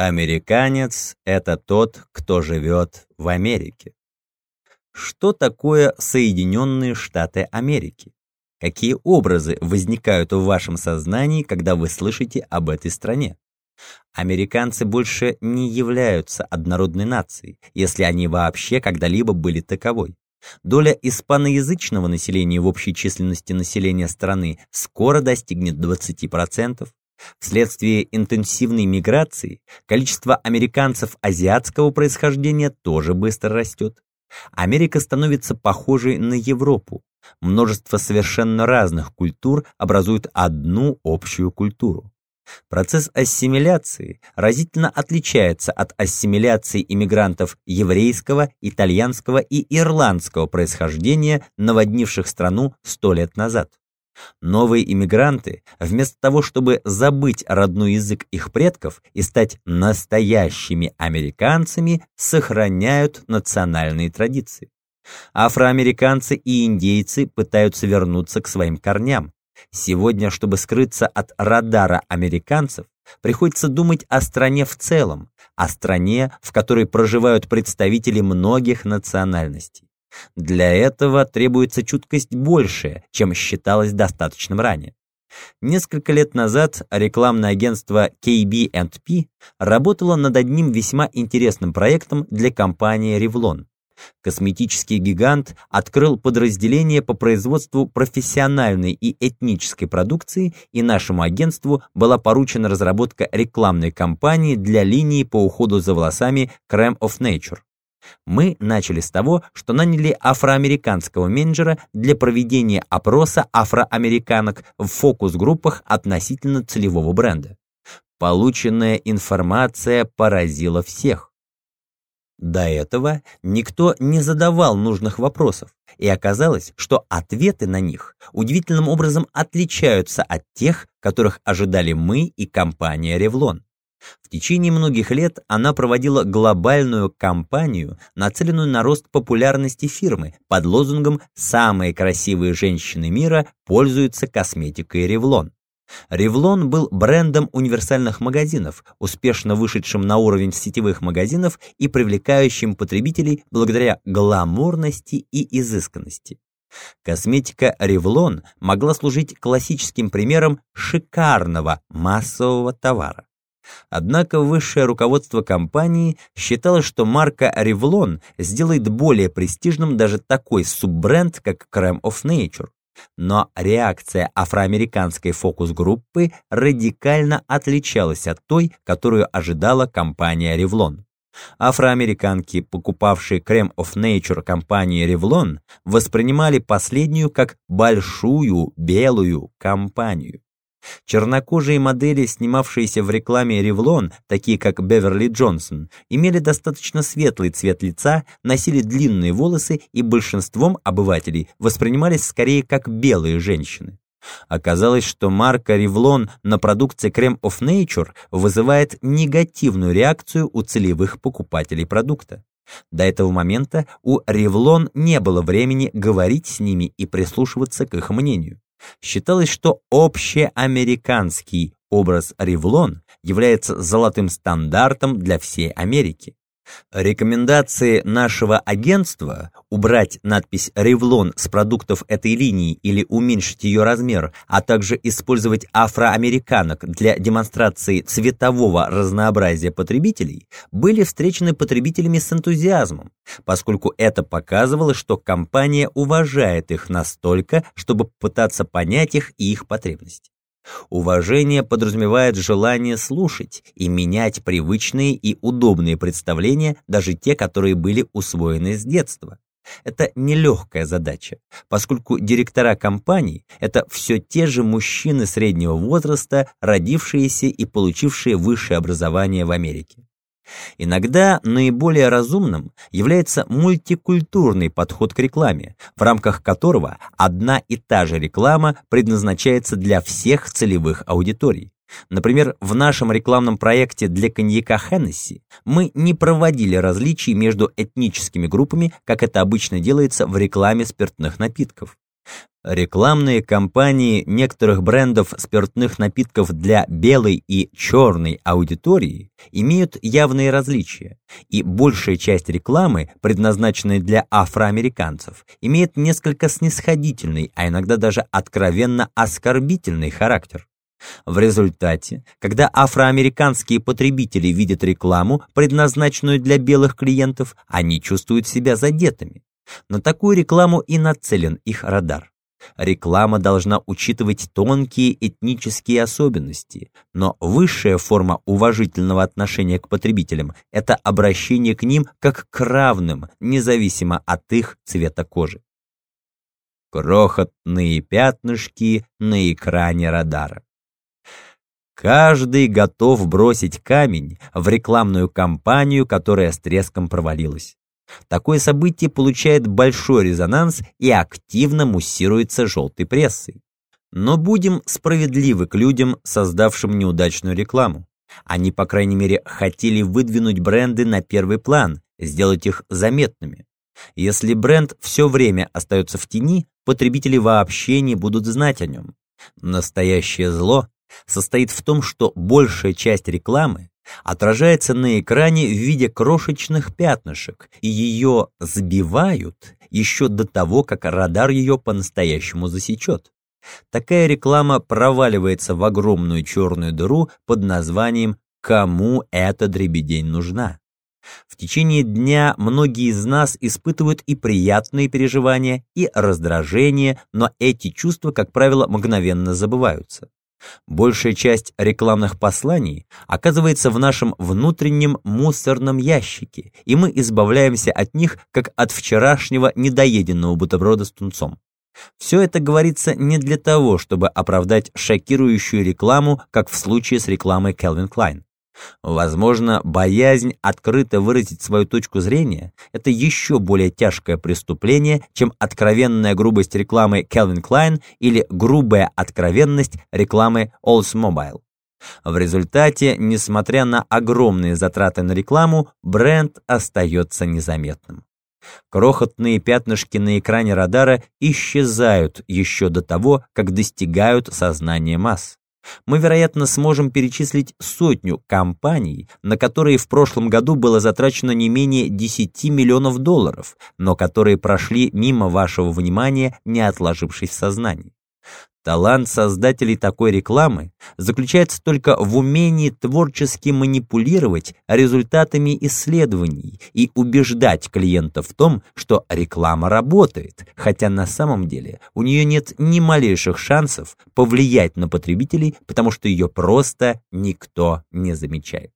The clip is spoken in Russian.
Американец – это тот, кто живет в Америке. Что такое Соединенные Штаты Америки? Какие образы возникают в вашем сознании, когда вы слышите об этой стране? Американцы больше не являются однородной нацией, если они вообще когда-либо были таковой. Доля испаноязычного населения в общей численности населения страны скоро достигнет 20%, Вследствие интенсивной миграции количество американцев азиатского происхождения тоже быстро растет. Америка становится похожей на Европу. Множество совершенно разных культур образуют одну общую культуру. Процесс ассимиляции разительно отличается от ассимиляции иммигрантов еврейского, итальянского и ирландского происхождения, наводнивших страну сто лет назад. Новые иммигранты, вместо того, чтобы забыть родной язык их предков и стать настоящими американцами, сохраняют национальные традиции. Афроамериканцы и индейцы пытаются вернуться к своим корням. Сегодня, чтобы скрыться от радара американцев, приходится думать о стране в целом, о стране, в которой проживают представители многих национальностей. Для этого требуется чуткость большая, чем считалось достаточным ранее. Несколько лет назад рекламное агентство KB&P работало над одним весьма интересным проектом для компании Revlon. Косметический гигант открыл подразделение по производству профессиональной и этнической продукции, и нашему агентству была поручена разработка рекламной кампании для линии по уходу за волосами Creme of Nature. Мы начали с того, что наняли афроамериканского менеджера для проведения опроса афроамериканок в фокус-группах относительно целевого бренда. Полученная информация поразила всех. До этого никто не задавал нужных вопросов, и оказалось, что ответы на них удивительным образом отличаются от тех, которых ожидали мы и компания Revlon. В течение многих лет она проводила глобальную кампанию, нацеленную на рост популярности фирмы под лозунгом «Самые красивые женщины мира пользуются косметикой Ревлон». Ревлон был брендом универсальных магазинов, успешно вышедшим на уровень сетевых магазинов и привлекающим потребителей благодаря гламурности и изысканности. Косметика Ревлон могла служить классическим примером шикарного массового товара. Однако высшее руководство компании считало, что марка Revlon сделает более престижным даже такой суббренд, как Creme of Nature. Но реакция афроамериканской фокус-группы радикально отличалась от той, которую ожидала компания Revlon. Афроамериканки, покупавшие Creme of Nature компании Revlon, воспринимали последнюю как большую белую компанию. Чернокожие модели, снимавшиеся в рекламе Revlon, такие как Беверли Джонсон, имели достаточно светлый цвет лица, носили длинные волосы и большинством обывателей воспринимались скорее как белые женщины. Оказалось, что марка Revlon на продукции Creme of Nature вызывает негативную реакцию у целевых покупателей продукта. До этого момента у Revlon не было времени говорить с ними и прислушиваться к их мнению. Считалось, что общеамериканский образ Ревлон является золотым стандартом для всей Америки. Рекомендации нашего агентства убрать надпись «Ревлон» с продуктов этой линии или уменьшить ее размер, а также использовать афроамериканок для демонстрации цветового разнообразия потребителей, были встречены потребителями с энтузиазмом, поскольку это показывало, что компания уважает их настолько, чтобы пытаться понять их и их потребности. Уважение подразумевает желание слушать и менять привычные и удобные представления, даже те, которые были усвоены с детства. Это нелегкая задача, поскольку директора компаний – это все те же мужчины среднего возраста, родившиеся и получившие высшее образование в Америке. Иногда наиболее разумным является мультикультурный подход к рекламе, в рамках которого одна и та же реклама предназначается для всех целевых аудиторий. Например, в нашем рекламном проекте для коньяка Хеннесси мы не проводили различий между этническими группами, как это обычно делается в рекламе спиртных напитков. Рекламные кампании некоторых брендов спиртных напитков для белой и черной аудитории имеют явные различия, и большая часть рекламы, предназначенной для афроамериканцев, имеет несколько снисходительный, а иногда даже откровенно оскорбительный характер. В результате, когда афроамериканские потребители видят рекламу, предназначенную для белых клиентов, они чувствуют себя задетыми. На такую рекламу и нацелен их радар. Реклама должна учитывать тонкие этнические особенности, но высшая форма уважительного отношения к потребителям – это обращение к ним как к равным, независимо от их цвета кожи. Крохотные пятнышки на экране радара. Каждый готов бросить камень в рекламную кампанию, которая с треском провалилась. Такое событие получает большой резонанс и активно муссируется желтой прессой. Но будем справедливы к людям, создавшим неудачную рекламу. Они, по крайней мере, хотели выдвинуть бренды на первый план, сделать их заметными. Если бренд все время остается в тени, потребители вообще не будут знать о нем. Настоящее зло состоит в том, что большая часть рекламы отражается на экране в виде крошечных пятнышек, и ее сбивают еще до того, как радар ее по-настоящему засечет. Такая реклама проваливается в огромную черную дыру под названием «Кому эта дребедень нужна?». В течение дня многие из нас испытывают и приятные переживания, и раздражение, но эти чувства, как правило, мгновенно забываются. Большая часть рекламных посланий оказывается в нашем внутреннем мусорном ящике, и мы избавляемся от них, как от вчерашнего недоеденного бутерброда с тунцом. Все это говорится не для того, чтобы оправдать шокирующую рекламу, как в случае с рекламой Calvin Klein. Возможно, боязнь открыто выразить свою точку зрения – это еще более тяжкое преступление, чем откровенная грубость рекламы Calvin Klein или грубая откровенность рекламы Oldsmobile. В результате, несмотря на огромные затраты на рекламу, бренд остается незаметным. Крохотные пятнышки на экране радара исчезают еще до того, как достигают сознания масс мы, вероятно, сможем перечислить сотню компаний, на которые в прошлом году было затрачено не менее 10 миллионов долларов, но которые прошли мимо вашего внимания, не отложившись в сознании. Талант создателей такой рекламы заключается только в умении творчески манипулировать результатами исследований и убеждать клиента в том, что реклама работает, хотя на самом деле у нее нет ни малейших шансов повлиять на потребителей, потому что ее просто никто не замечает.